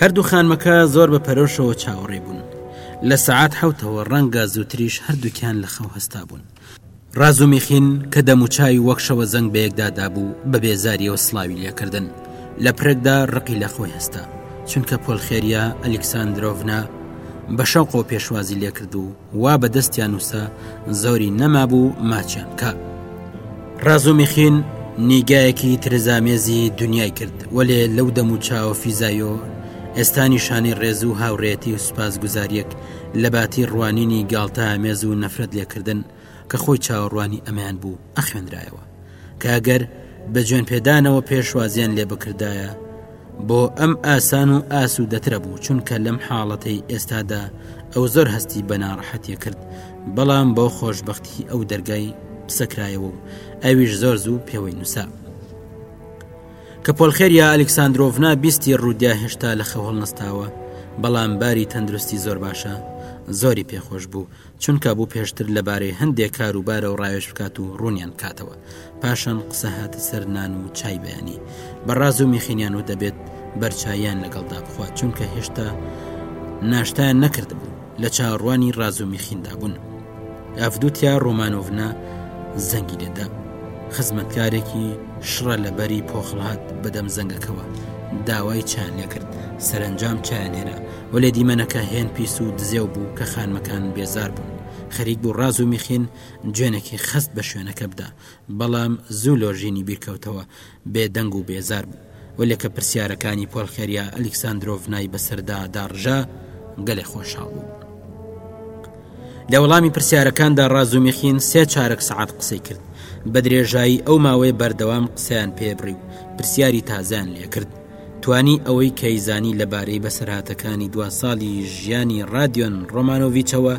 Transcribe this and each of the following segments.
هەردوو خانمەکە زۆر بە پەرۆشەوە چاوەڕێ بوون لە سعات حوتەوە ڕەنگە زووتریش هەردووکیان لە خەو هەستا بوون ڕازومیخین کە دەموچوی وەکشەوە زەنگ بە یەکدادا بوو بە بێزاریەوە سلاوی لێکردن لە پرێکدا ڕقی لە خۆی هەستا چونکە پۆلخێریە ئەلکسسانندرۆڤنا بە شەوقەوە پێشوازی لێکرد و وا بە دەستیان نووسە زۆری نەمابوو ماچیان کا ڕازۆمیخین نیگایەکی ترزامێزی دنیای کرد وەلێ لەو دەم و چاوە فیزایۆ ئێستا نیشانی ڕێز و هاوڕێتی و سوپاس گوزاریەک لە باتی ڕوانینی گاڵتە ئامێز و نەفرەت لێکردن کە خۆی چاوەڕوانی ئەمیان بوو ئەخێنرایەوە کە گەر بە جوێن پێدانەوە پێشوازیان لێ بکردایە بۆ ئەم ئاسان و ئاسوودەترە بوو چونکە لەم حاڵەتەی ئێستادا ئەو زۆر هەستی بە ناڕەحەتیە کرد بەڵام بۆ خۆشببختی ئەو دەرگای قسەکرایەوە و ئەویش زۆر زوو پێوەی نووسا کە پۆلخێریا ئەلکسسانندۆڤنا بیستی ڕوودیا هێشتا لە خەوهڵ نستاوە بەڵام باری تەندروستی زۆر باشە زۆری پێخۆش بوو چونکا بوو پێشتر لەبارەی هەندێک کار و بارە و ڕاوێژ بکات و ڕوونیان کاتەوە پاشان قسە هاتە سەر نان و چای بەیانی بەڕاز و میخینیان و دەبێت بەرچایان لەگەڵدا بخوات چونکە هێشتا ناشتایان نەکردبوو لە چاڕوانی ڕاز و میخیندا بوون ئەفدوتیا ڕۆمانۆڤنا زەنگی لێدا خزمەتکارێکی شڕە لەبەری پۆخڵات بەدەم زەنگەکەوە داوای چان لێکرد سەرنجام چایانێرە وەلێ دیمەنەکە هێن پیس و دزێو بوو کە خانمەکان بێزار بوون خەریک بوو ڕاز و میخین جوێنێکی خەست بە شوێنەکە بدا بەڵام زوو لۆژینی بیرکەوتەوە بێدەنگ و بێزار بوو وەلێ کە پرسیارەکانی پۆلخێریا ئەلیکساندرۆڤنای بەسەردا داڕژا گەلێ خۆشحاڵ بوو لە وەڵامی پرسیارەکاندا ڕاز و میخین سێ چارەک سعات قسەی کرد بە درێژایی ئەو ماوەی بەردەوام قسەیان پێبڕی و پرسیاری تازیان لێکرد توانی ئەوەی کەیزانی لە بارەی بەسەرهاتەکانی دوا ساڵی ژیانی ڕادیۆن ڕۆمانۆڤیچەوە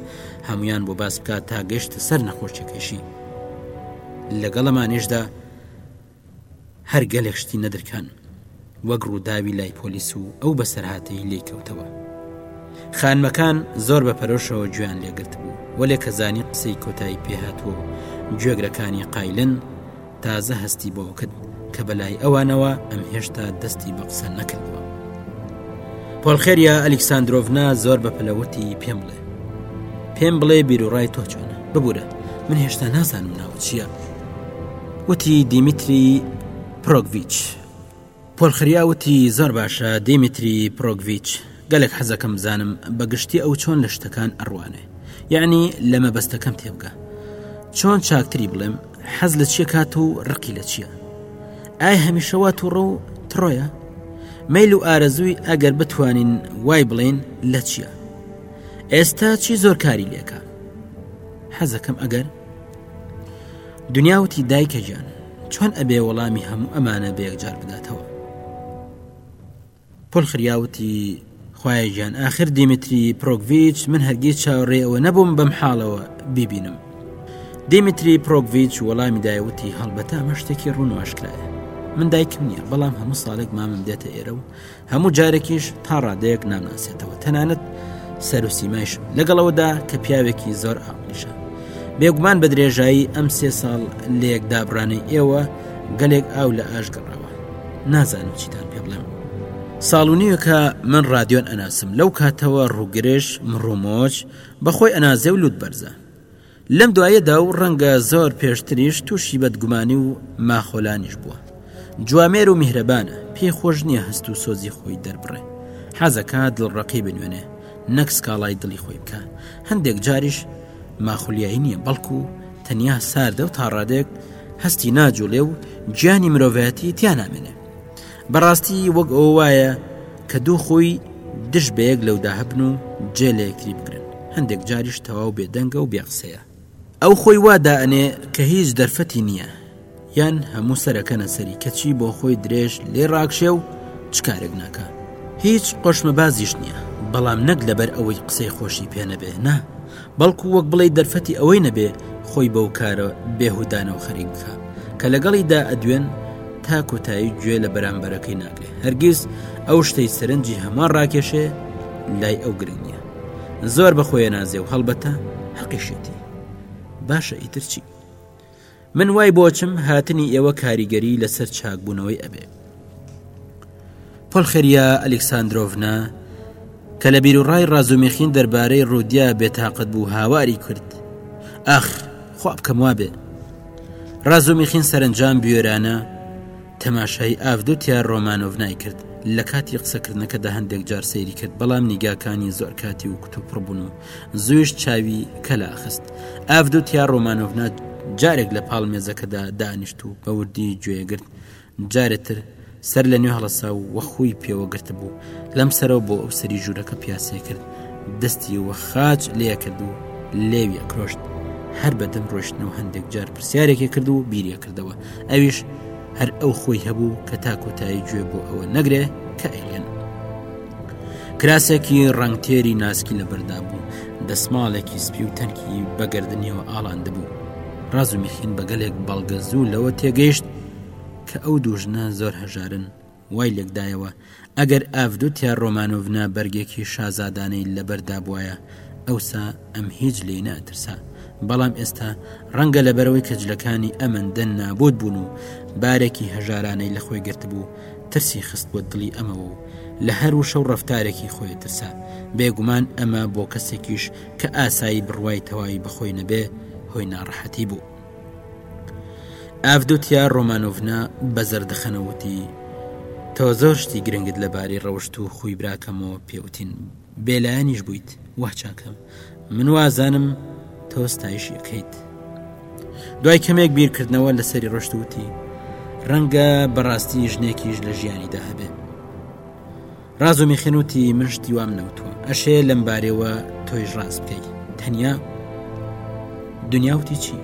هەموویان بۆ باس بکات تا گەشتە سەر نەخۆشیەکەیشی لەگەڵ ئەمانێشدا هەر گەلێک شتی نەدرکان وەک ڕووداوی لای پۆلیس و ئەو بەسەرهاتەی لی کەوتەوە خانمەکان زۆر بە پەرۆشەوە گوێیان لێگرت بوو وەلێ کەزانی قسەی کۆتایی پێهاتوە و گوێگرەکانی قایلن تازە هەستی بەوە کرد کە بەلای ئەوانەوە ئەم هێشتا دەستی بە قسە نەکردووە پۆلخێریا ئەلیکساندرۆڤنا زۆر بە پلەوتی پێم بڵێ پێم بڵێ بیرروڕای تۆ چۆنە ببوورە من هێشتا نازانم ناوە چییە وتی دیمیتری پرۆگڤچ پۆل خریا وتی زۆر باشە دیمیتری پرۆگڤیچ، گەلەک حەزەکەم بزانم بە گشتی ئەو چۆن لە شتەکان ئەڕوانێ. یەعنی لە مەبەستەکەم تێبگە. چۆن چاکتری بڵێم، حەز لە چیە کات و ڕقی لە چیە؟ ئایا هەمیشە وا توڕە و تڕۆیە؟ مەیل و ئارەزووی ئەگەر بتوانین وای بڵێین لە چیە؟ ئێستا چی زۆر کاری لێکا؟ حەزەکەم ئەگەر؟ دنیا وتی دایکە گیان چۆن ئەبێ وەڵامی هەموو ئەمانە بەیەکجار بداتەوە پل خریاوتی خوای گیان ئاخر دیمتری پرۆگڤچ من هەرگیز چاوەڕێ ئەوە نەبووم بەم حاڵەوە بیبینم دیمتری پرۆگڤچ وەڵامی دایوتی هەڵبەتە مەشتێکی ڕوون واشکرایە من دایکم نییە بەڵام هەموو ساڵێک مامم دێتە ئێرە و هەموو جارێکیش تا ڕادەیەک نامناسێتەوە تەنانەت سەرسیمایش لەگەڵەوەدا کە پیاوێکی زۆر ئاقلیشە بێگومان بە درێژایی ئەم سێ ساڵ لەیەک دابرانەی ئێوە گەلێک ئاو لە ئاشگەڕەوە نازانم چیتان پێ بڵێم ساڵ و نیوەکە من رادیۆن ئەناسم لەو کاتەوە ڕووگرش مڕومۆچ بەخۆی ئەنازێ و لوت بەرزە لەم دوایەدا و ڕەنگە زۆر پێشتریش تووشی بەدگومانی و ماخۆلانیش بووە جوامێر و میهرەبانە پێی خۆش نییە هەست و سۆزی خۆی دەربڕێ حەزەکە دڵڕقی بنوێنێ نەک سکاڵای دڵی خۆی بکە هەندێک جاریش ماخولیایی نییە بەڵکو تەنیا ساردە و تاڕادێک هەستی ناجوڵێ و گیانی مرۆڤەتی تیا نامێنێ بەڕاستی وەک ئەو وایە کە دوو خۆی دژ بە یەک لەودا هەبن و جێ لە یەکری بگرن هەندێک جاریش تەواو بێدەنگە و بێقسەیە ئەو خۆی وادا ئەنێ کە هیچ دەرفەتی نییە یان هەموو سەرەکەنە سەری کەچی بۆ خۆی درێژ لێ ڕاکشێ و چ کارێک ناکە هیچ قۆشمە بازیش نییە بەڵام نەک لەبەر ئەوەی قسەی خۆشی پێنەبێ نا بەڵکو وەک بڵێی دەرفەتی ئەوەی نەبێ خۆی بەو کارە بێهودانەوە خەریک بکا کە لەگەڵیدا ئەدوێن تا کۆتایی گوێ لە بەرامبەرەکەی ناگرێ هەرگیز ئەو شتەی سەرنجی هەمووان ڕاکێشێ لای ئەو گرنگ نییە زۆر بەخۆیە نازێ و هەڵبەتە حەقیشێتی باشە ئیترچی من وای بۆچم هاتنی ئێوە کاریگەری لەسەر چاکبوونەوەی ئەبێ پۆلخریا ئەلیکساندرۆڤنا کە لە بیرروڕای ڕازومیخین دەربارەی ڕودیا بێتاقەت بوو هاواری کرد ئاخ خواب کەم وابێ ڕازومیخین سەرنجام بوێرانە تەماشای ئافدوتیا ڕۆمانۆڤنای کرد لە کاتی قسەکردنەکەدا هەندێک جار سەیری کرد بەڵام نیگاکانی زۆر کاتی و کتوپڕبوون و زویش چاوی کەلا خست ئەفدوتیا ڕۆمانۆڤنا جارێک لە پاڵ مێزەکەدا دانیشت و بە وردی گوێگرت جارێتر سەر لە نوێ هەڵسا و وەخوی پێوە گرت بوو لەم سەرەوە بۆ ئەو سەری ژوورەکە پیاسێ کرد دەستی وە خاچ لێ کرد و لێویە کرۆشت هەر بەدەم ڕۆشتن و هەندێک جار پرسیارێکی کرد و بیریە کردەوە ئەویش هەر ئەو خۆی هەبوو کە تا کۆتایی گوێ بۆ ئەوە نەگرێ کە ئەیلێن کراسێکی ڕەنگ تێری ناسکی لەبەردا بوو دەسماڵێکی سپی و تەنکی بەگەردنیەوە ئاڵاندبوو ڕاز و میخین بەگەلێک بەڵگە زوو لەوە تێگەیشت کە ئەو دوژنە زۆر هەژارن وای لێکدایەوە ئەگەر ئەفدوتیا ڕۆمانۆڤنا بەرگێکی شازادانەی لەبەردا بواە ئەوسا ئەم هیچ لێی ناترسا بەڵام ئێستا ڕەنگە لەبەرەوەی کەجلەکانی ئەمەندە نابوت بوون و بارێکی هەژارانەی لە خۆی گرتبوو ترسی خست بۆ دڵی ئەمەوە و لە هەر وشە و ڕەفتارێکی خۆی ترسا، بێگومان ئەمە بۆ کەسێکیش کە ئاسایی بڕوای تەواوی بە خۆی نەبێ هۆی ناڕەحەتی بوو. ئاڤدوتیا ڕۆمانۆڤنا بە زەردەخەنە وتی، تۆ زۆر شتی گرنگت لەبارەی ڕەوشت و خووی براکەمەوە پێ وتین، بێلایەنیش بویت واه چاکەم من وازانم تۆ ستایشی ئەکەیت دوای کەمێک بیرکردنەوە لەسەری ڕۆشتوتی ڕەنگە بەڕاستی ژنێکیش لە ژیانیدا هەبێت ڕاز و میخێنوتی من شتی وام نەوتوە ئەشێ لەم بارەوە تۆیش ڕاز بکەیت تەنیا دنیاوتی چی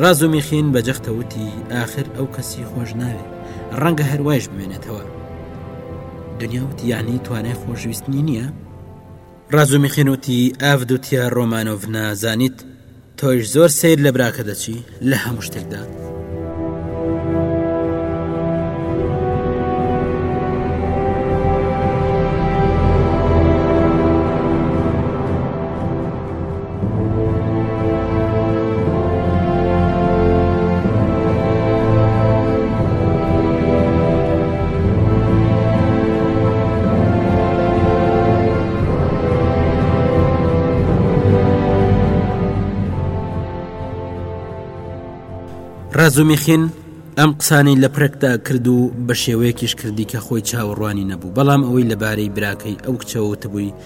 ڕاز و میخین بە جەختەوتی ئاخر ئەو کەسی خۆش ناوێت ڕەنگە هەروایش بمێنێتەوە دنیا وتی یعنی توانای خۆشویستنی نییە؟ ڕازومیخین وتی ئاڤدوتیا ڕۆمانۆڤ نازانیت تۆیش زۆر سیر لە براکە دەچی لە هەموو شتێکدا. ڕازومیخین ئەم قسانی لە پرکدا کرد و بە شێوەیەکیش کردی کە خۆی چاوەڕوانی نەبوو بەڵام ئەوەی لەبارەی براکەی ئەو کچەوەتبووی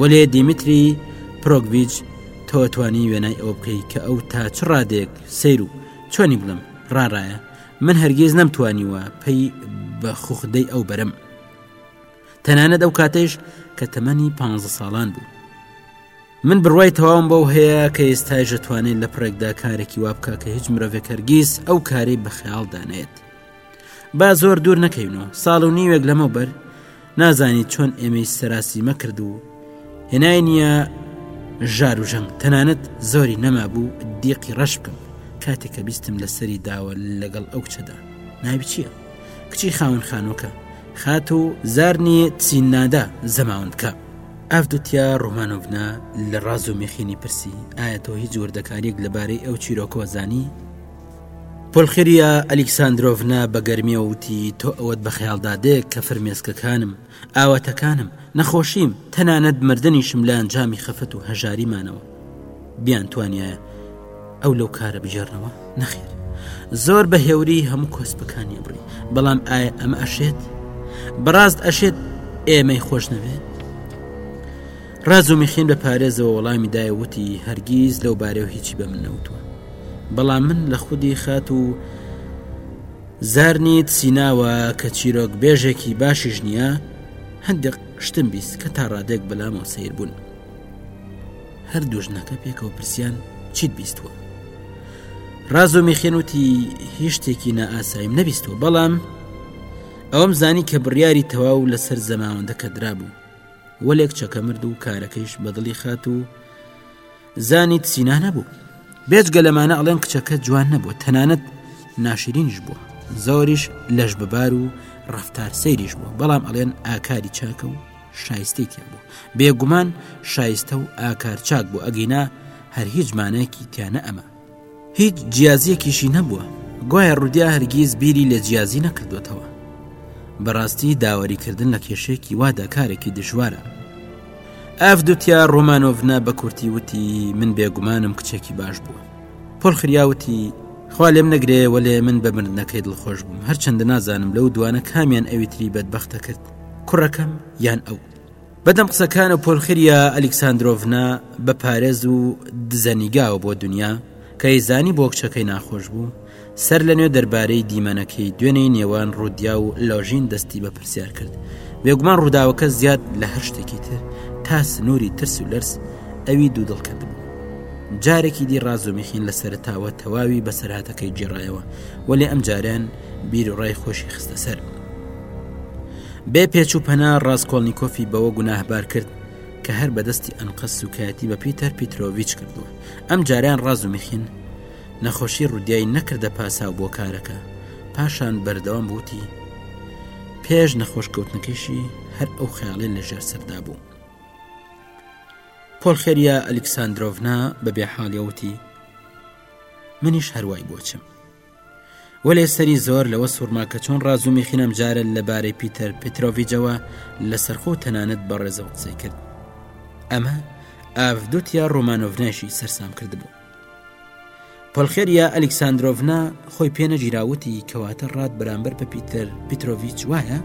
وەلێ دیمتری پرۆگڤچ تۆ توانی وێنای ئەوە بکەیت کە ئەو تا چ ڕادێک سیر و چۆنی بڵم ڕاڕایە من هەرگیز نەمتوانیوە پێی بە خوخدەی ئەو بەرم تەنانەت ئەو کاتێش کە تەمەنی پ ساڵان بوو من بڕوای تەواوم بەو هەیە کە ئێستای ژەتوانێت لە پڕێکدا کارێکی وا بکە کە هیچ مرۆڤێک هەرگیز ئەو کارەی بە خەیاڵدانێت با زۆر دوور نەکەینەوە ساڵ و نیوێک لەمە بەر نازانی چۆن ئێمەی سەراسی مەکرد و هێنای نییە ژار و ژەنگ تەنانەت زۆری نەما بوو دیقی ڕەش بکەم کاتێک کە بیستم لە سەری داوە لەگەڵ ئەو کچەدا ناوی چییە کچی خاون خانووکە خات و زارنی چیننادا زەماونکە ئەفدوتیا ڕۆمانۆڤنا لە ڕاز و مێخینی پرسی ئایا تۆ هیچ وردەکاریەک لەبارەی ئەو چیرۆکەوە زانی پولخیریا ئەلیکساندرۆڤنا بە گەرمییەوە وتی، تۆ ئەوەت بە خەیاڵدا دێ کە فرمێسکەکانم، ئاواتەکانم، نەخۆشیم، تەنانەت مردنیشم لە ئەنجامی خەفەت و هەژاری مانەوە. بیانتوانیایە ئەو لەو کارە بگێڕنەوە؟ نەخێر. زۆر بە هێوری هەموو کۆسپەکانی ئەبڕی، بەڵام ئایا ئەمە ئەشێت؟ بەڕاست ئەشێت ئێمەی خۆش نەوێت؟ ڕازومیخین بە پارێزەوە وەڵامی دایە وتی هەرگیز لەو بارەو هیچی بە من نەوتوە بەڵام من لە خودی خات و زارنیت سیناوە کە چیرۆک بێژێکی باشیش نییە هەندێک شتم بیست کە تا ڕادێک بەلامەوە سیر بوون هەردوو ژنەکە پێکەوە پرسیان چیت بیستوە ڕاز و میخێنوتی هی شتێکی نائاسایم نەبیستوە بەڵام ئەوم زانی کە بڕیاری تەواو لەسەر زەماوەندەکە درابوو وەلێک چەکە مرد و کارەکەیش بەدڵی خات و زانیت سینا نەبوو بێجگە لەمانە ئەڵێن کچەکە جوان نەبووە تەنانەت ناشرینش بووە زۆریش لەش ببار و ڕفتار سەیریش بووە بەڵام ئەڵێن ئاکاری چاکە و شایستەی تێ بوو بێگومان شایستە و ئاکار چاک بوو ئەگینا هەر هیچ مانایەکی تیانە ئەمە هیچ جیازیەکیشی نەبووە گوایە ڕودیا هەرگیز بیری لە جیازی نەکردوێتەوە بەڕاستی داوەریکردن لە کێشێکی وادا کارێکی دژوارە ئەفدوتیا ڕۆمانۆڤنا بە کورتی وتی من بێگومانم کچێکی باش بووە پۆلخریاوتی خوا لێم نەگرێ وەلێ من بە مردنەکەی دڵخۆش بووم هەرچەندە نازانم لەو دوانە کامیان ئەویتری بەدبختە کرد کوڕەکەم یان ئەو بەدەم قسەکان و پۆلخریا ئەلیکساندرۆڤنا بە پارێز و دزە نیگاوە بۆ دنیا کەی زانی بۆ کچەکەی ناخۆش بوو سەر لە نوێ دەربارەی دیمەنەکەی دوێنێی نێوان ڕودیا و لۆژین دەستی بە پرسیار کرد بێگومان ڕووداوەکە زیاد لە هەر شتێکی تر تا سنووری ترس و لەرز ئەوی دوو دڵ کرد بوو جارێکی دی ڕازومیخین لە سەرتاوە تەواوی بەسەرهاتەکەی جێڕایەوە وەێ ئەم جاریان بیرڕای خۆشی خستە سەر بێ پێچ و پەنا ڕاستکۆڵنییکۆفی بەوە گوناهبار کرد کە هەر بەدەستی ئەنقەست سوکایەتی بە پیتەر پیتۆڤچ کردووە ئەم جاریان ڕاز و میخین نەخۆشی ڕودیایی نەکردە پاساو بۆ کارەکە پاشان بەردەوام بوتی پێش نەخۆش کەوتنەکەیشی هەر ئەو خیاڵێن لە ژێر سەردا بوو پۆلخێریا ئەلکسسانندۆڤنا بەبێ حاڵیەوتی منیش هەروای بۆچم وەلێ سەری زۆر لەوە سوڕما کە چۆن ڕازومیخین ئەم جارە لە بارەی پیتەر پیتۆڤجەوە لە سەرخۆ و تەنانەت بە ڕێزەوە قسەی کرد ئەمە ئاڤدوتیا ڕۆمانۆڤناشی سەرسام کردبوو پەلخێریا ئەلیکساندرۆڤنا خۆی پێنەگیراوتی کەواتە ڕات بەرامبەر بە پیتەر پیتۆڤچ وایە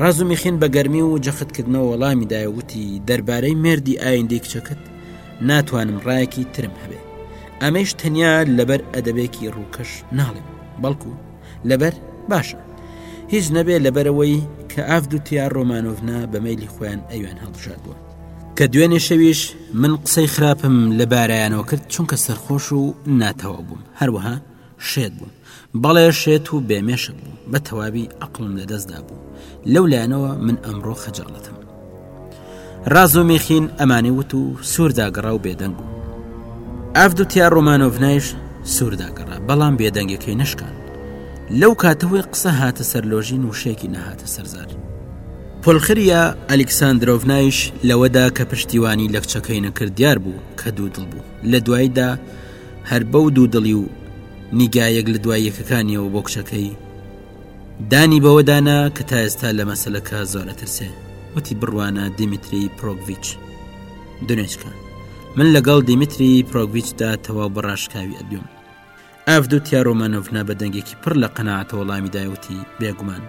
ڕازومیخین بە گەرمی و جەختکردنەوە وەڵامی دایوتی دەربارەی مردی ئایندی کچەکەت ناتوانم ڕایەکی ترم هەبێ ئەمەش تەنیا لەبەر ئەدەبێکی ڕووکەش ناڵێم بەڵکو لەبەر باشە هیچ نەبێ لەبەرەوەی کە ئاف دوتیا ڕۆمانۆڤنا بەمەلی خۆیان ئەویان هەڵبژار بووە کە دوێنێ شەویش من قسەی خراپم لە بارایانەوە کرد چونکە سەرخۆش و ناتەواو بووم هەروەها شێت بووم. بەڵێ شێت و بێ مێشک بووم. بە تەواوی ئەقڵم لە دەستدا بوو. لەو لایەنەوە من ئەمڕۆ خەجاڵەتم. ڕاز و میخین ئەمانی وت و سوورداگەڕا و بێدەنگ بوو. ئەفدوتیا ڕۆمانۆڤنایش سوورداگەڕا بەڵام بێدەنگەکەی نشکان. لەو کاتەوەی قسە هاتە سەرلۆژین وشێکی نەهاتە سەرزار. پۆلخریا ئەلیکساندرۆڤنایش لەوەدا کە پشتیوانی لەکچەکەی نەکرد دیار بوو کە دوو دڵ بوو لە دواییدا، هەر بەو دوو دڵی و نیگا یەک لە دوای یەکەکانیەوە بۆ کچەکەی دانی بەوەدانا کە تا ئێستا لە مەسلەکە زۆر ئەترسێ وتی بڕوانە دیمیتری پرۆگڤچ دونێچکە من لەگەڵ دیمیتری پرۆگڤچدا تەواو بەڕاشکاوی ئەدوێم ئەف دوو تیا ڕۆمانۆڤنا بە دەنگێکی پڕ لە قەنەعاتە وەڵامی دایوتی بێگومان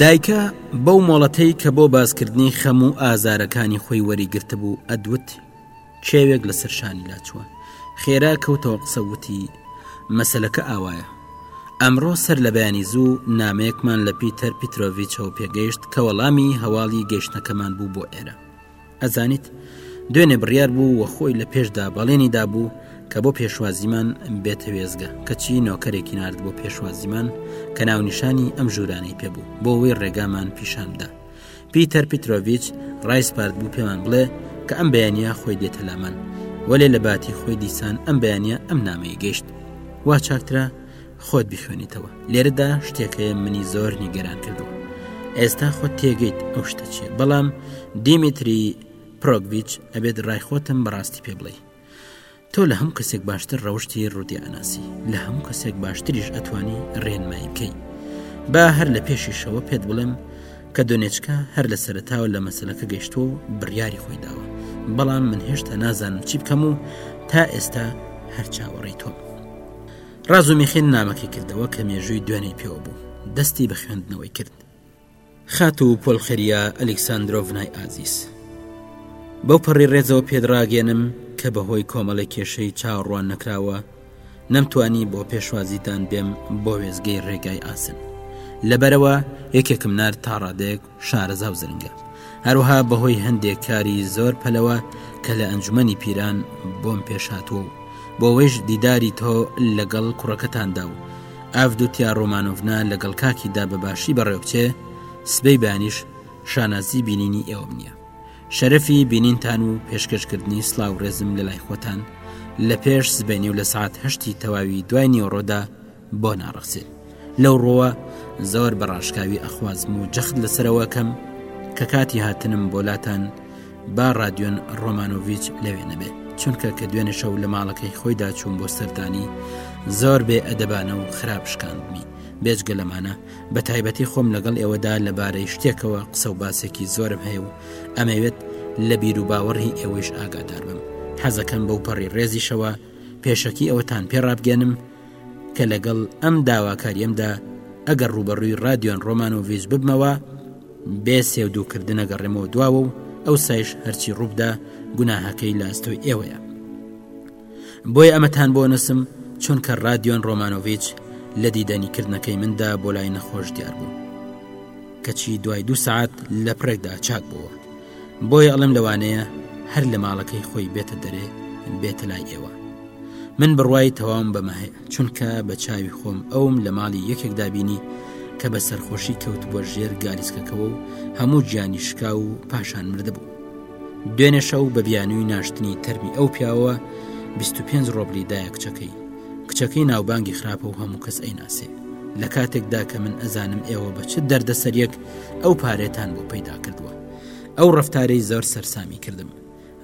دایکە بەو مۆڵەتەی کە بۆ باسکردنی خەم و ئازارەکانی خۆی وەری گرتبوو ئەدوت کێوێک لەسەر شانی لاچووە خێرا کەوتەوە قسە وتی مەسلەکە ئاوایە ئەمڕۆ سەر لە بەیانی زوو نامەیەکمان لە پیتەر پیتۆڤچەوە پێگەیشت کە وەڵامی هەواڵی گەیشتنەکەمان بوو بۆ ئێرە ئەزانیت دوێنێ بڕیار بوو و خۆی لە پێشدا بەڵێنی دابوو کە بۆ پێشوازیمان بێتە وێزگە کەچی نۆکەرێکی نرد بۆ پێشوازیمان کە ناونیشانی ئەم ژورانەی پێبوو بۆ وەی ڕێگامان پیشاندا پیتەر پیتۆڤچ ڕایسپارد بوو پێمان بڵێ کە ئەم بەیانە خۆی دێتە لامان وەلێ لە باتی خۆی دیسان ئەم بەیانە ئەم نامەی گەشت وا چاکترە خۆت بیخوێنیتەوە لێرەدا شتێک هەیە منی زۆر نیگەران کردووە ئێستا خۆت تێگەیت ئەو شتە چیە بەڵام دیمیتری پرۆگڤچ ئەبێت ڕایخۆتم بەڕاستی پێ بڵێ تۆ لە هەم کەسێک باشتر ڕەوشتی ڕوودی ئەناسی لە هەم کەسێک باشتریش ئەتوانی ڕێنمایی بکەیت با هەر لە پێشیشەوە پێت بڵێم کە دۆنێچکە هەر لە سەرتاوە لە مەسلەکە گەشتۆ و بڕیاری خۆی داوە بەڵام من هێشتا نازانم چی بکەم و تا ئێستا هەر چاوەڕێی تۆم ڕازومیخین نامەکەی کردەوە کە مێژووی دوێنێی پێوە بوو دەستی بە خوێندنەوەی کرد خات و پۆلخەریا ئەلکسسانندۆڤنای ئازیز بەو پەڕی ڕێزەوە پێدراگەێنم کە بەهۆی کۆمەڵی کێشەی چاوەڕوان نەکراوە نەمتوانی بۆ پێشوازیتان بێم بۆ وێزگەی ڕێگای ئاسن لەبەرەوە یەکێکم نار تا ڕادێک شارەزا و زرنگە هەروها بەهۆی هەندێک کاری زۆر پەلەوە کە لە ئەنجومی پیران بۆم پێشهاتوە و بۆەوەیش دیداری تۆ لەگەڵ کوڕەکەتاندا و ئافدوتیا ڕۆمانۆڤنا لەگەڵ کاکیدا بەباشی بەڕێوچێ سبەی بانیش شانازی بینینی ئێوەم نییە شەرەفی بینینتان و پێشکەشکردنی سلااو ڕێزم لە لای خۆتان لە پێش سبەینێ و لە سعات هەشتی تەواوی دوای نیوەڕۆدا بۆ ناڕەخسێ لەو ڕۆوە زۆر بە ڕاشکاوی ئەخوازم و جەخت لەسەرەوەکەم کە کاتی هاتنم بۆلاتان با رادیۆن ڕۆمانۆڤچ لەوێ نەبێت چونکە کە دوێنێ شەو لە ماڵەکەی خۆیدا چوون بۆ سەردانی زۆر بێ ئەدەبانە و خراپ شکاندمی بێجگە لەمانە بە تایبەتی خۆم لەگەڵ ئێوەدا لەبارەی شتێکەوە قسە و باسێکی زۆرم هەیە و ئەمەوێت لە بیر و باوەڕی ئێوەیش ئاگادار بم حەزەکەم بەو پەڕی ڕێزیشەوە پێشەکی ئەوەتان پێڕابگەنم کە لەگەڵ ئەم داواکاریەمدا ئەگەر ڕوبەڕووی رادیۆن ڕۆمان و ڤیز ببمەوە بێ سێودووکردنە گەڕێمەوە دواوە و ئەو سایش هەرچی ڕووبدا گوناهەکەی لاستۆی ئێوەیە بۆیە ئەمەتان بۆ نووسم چونکە رادیۆن ڕۆمانۆڤچ لە دیدەنی کردنەکەی مندا بۆ لای نەخۆش دیار بوو کەچی دوای دو سعات لە پرێکدا چاک بووە بۆیە ئەڵێم لەوانەیە هەر لە ماڵەکەی خۆی بێتە دەرێ بێتە لای ئێوە من بڕوای تەواوم بەمە هەیە چونکە بە چاوی خۆم ئەوم لە ماڵی یەکێک دابینی کە بە سەرخۆشی کەوت بۆ ژێر گالیسکەکەەوە و هەموو گیانی شکا و پاشان مردبوو دوێنێ شەو بە بیانووی ناشتنی تەرمی ئەو پیاوە 25 ڕۆبلی دایە کچەکەی کچەکەی ناوبانگی خراپە و هەموو کەس ئەیناسێ لە کاتێکدا کە من ئەزانم ئێوە بە چ دەردە سەریەک ئەو پارێتان بۆ پەیدا کردووە ئەو ڕفتارەی زۆر سەرسامی کردم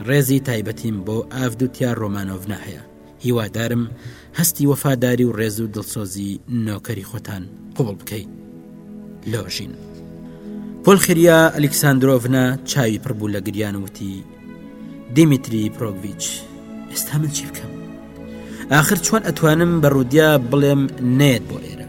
ڕێزی تایبەتیم بۆ ئافدوتیا ڕۆمانۆڤنا هەیە هیوادارم هەستی وەفاداری و ڕێز و دڵسۆزی نۆکەری خۆتان قوبڵ بکەیت لۆژین پۆلخریا ئەلکساندرۆڤنا چاوی پڕبوو لە گریان وتی دیمیتری پرۆگڤچ ئێستا من چی بکەم آخر چۆن ئەتوانم بە ڕودیا بڵێم نێت بۆ ئێرە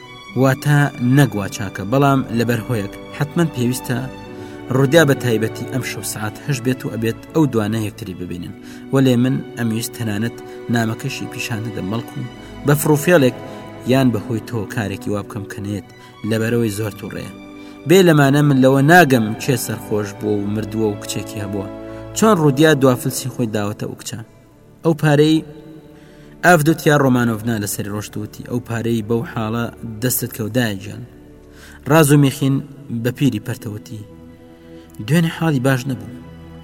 واتە نەک وا چاکە بەڵام لەبەر هۆیەک حتمما پێویستە ڕودیا بە تایبەتی ئەم شەو سعات هەش بێت و ئەبێت ئەو دوانە یەکتری ببینن وەلێ من ئەمویست تەنانەت نامەکەشی پیشان دەدەم بەڵکو بە فڕوفێڵێک یان بە هۆی تۆ کارێکی وا بکەم کە نێت لەبەرەوەی زۆر تووڕێ بێ لەمانە من لەوە ناگەم کێ سەرخۆش بووە و مردووە و کچێکی هەبووە چۆن ڕودیا دوافلسی خۆی داوەتە و کچە ئەو پارەی ئافدوتیا ڕۆمانۆڤنا لە سەری ڕۆشت وتی ئەو پارەی بەو حاڵە دەستت کەوتدایە گیان ڕاز و میخین بە پیری پەرتەوتی دوێنێ حاڵی باش نەبوو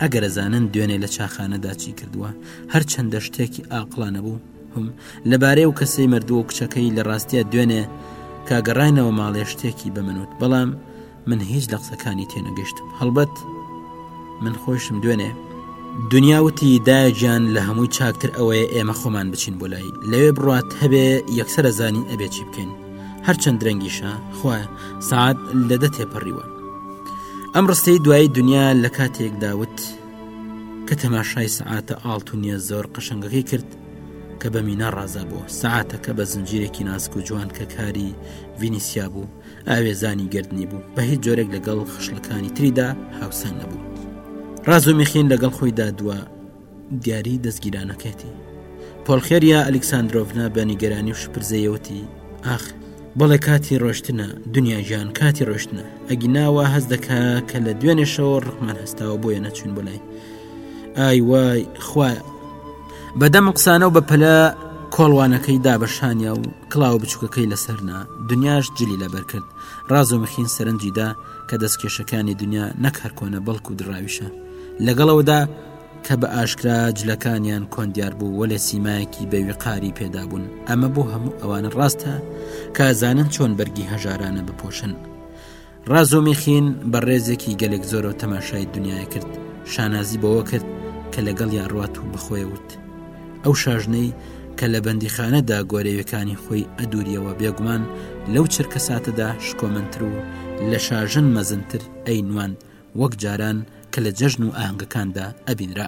ئەگەر ئەزانن دوێنێ لە چاخانەدا چی کردووە هەرچەندە شتێکی ئاقلانە بوو هم لەبارەی و کەسەی مردووە و کچەکەی لە ڕاستە دوێنێ کاگەڕینەوە ماڵێ شتێکی بە منوت بەڵام من هیچ لە قسەکانی تێنەگەشتم هەڵبەت من خۆشم دوێنێ دنیا وتی دایەجان لە هەمووی چاکتر ئەوەیە ئێمە خۆمان بچین بۆ لای لەوێ بڕات هەبێ یەکسرە زانین ئەبێ چی بکەین هەرچەند درەنگیشە خوە سعات لە دە تێپەڕیوە ئەم ڕستەی دوایی دنیا لە کاتێک داوت کە تەماشای سعاتە ئاڵتونیە زۆر قەشنگەکەی کرد کە بە مینا ڕازا بوو سعاتەکە بە زنجیرێکی ناسک و جوان کە کاری ڤینیسیا بوو ئاوێزانی گردنی بوو بە هیچ جۆرێک لەگەڵ خشلەکانی تریدا هاوسەنگ نەبوو ڕازۆ میخین لەگەڵ خۆیدا دووە دیاری دەستگیرانەکەێتی پۆلخێریا ئەلکسسانندۆڤنا بە نیگەرانی و شپرزەیەوتی ئاخ بەڵێ کاتی ڕۆشتنە دنیا ژیان کاتی ڕۆشتنە ئەگی ناوە هەز دەکا کە لە دوێنێشەوە ڕخمان هەستاوە بۆیە نەچوون بۆ لای ئای وای خوایە بەدەم قسانە و بە پەلە کۆڵوانەکەی دا بە شانیا و کلااو بچووکەکەی لەسەرنا دنیاش جلی لەبەر کرد ڕاز و مخین سەرنجیدا کە دەستکێشەکانی دنیا نەک هەر کۆنە بەڵکو و دراویشە لەگەڵەوەدا کە بە ئاشکرا جلەکانیان کۆندیار بوو وەلێ سیمایەکی بەوی قاری پێدابوون ئەمە بۆ هەموو ئەوانە ڕاستە کازانن چۆن بەرگی هەژارانە بپۆشن ڕازۆمیخین بە ڕێزێکی گەلێک زۆرەوە تەماشای دنیای کرد شانازی بەوە کرد کە لەگەڵ یاڕات و بەخۆی وت ئەو شاژنەی کە لە بەندیخانەدا گۆرەوەکانی خۆی ئەدوریەوە بێگومان لەو چرکە ساتەدا شکۆمنتر و لە شاژن مەزنتر ئەی نوان وەک جاران کە لە جەژن و ئاهنگەکاندا ئەبینرا